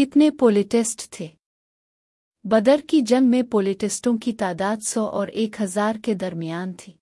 कितने पोलिटिस्ट थे? बदर की जंग में पोलिटिस्टों की तादाद सौ और एक हज़ार के दरमियान थी।